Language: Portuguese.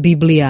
Bíblia.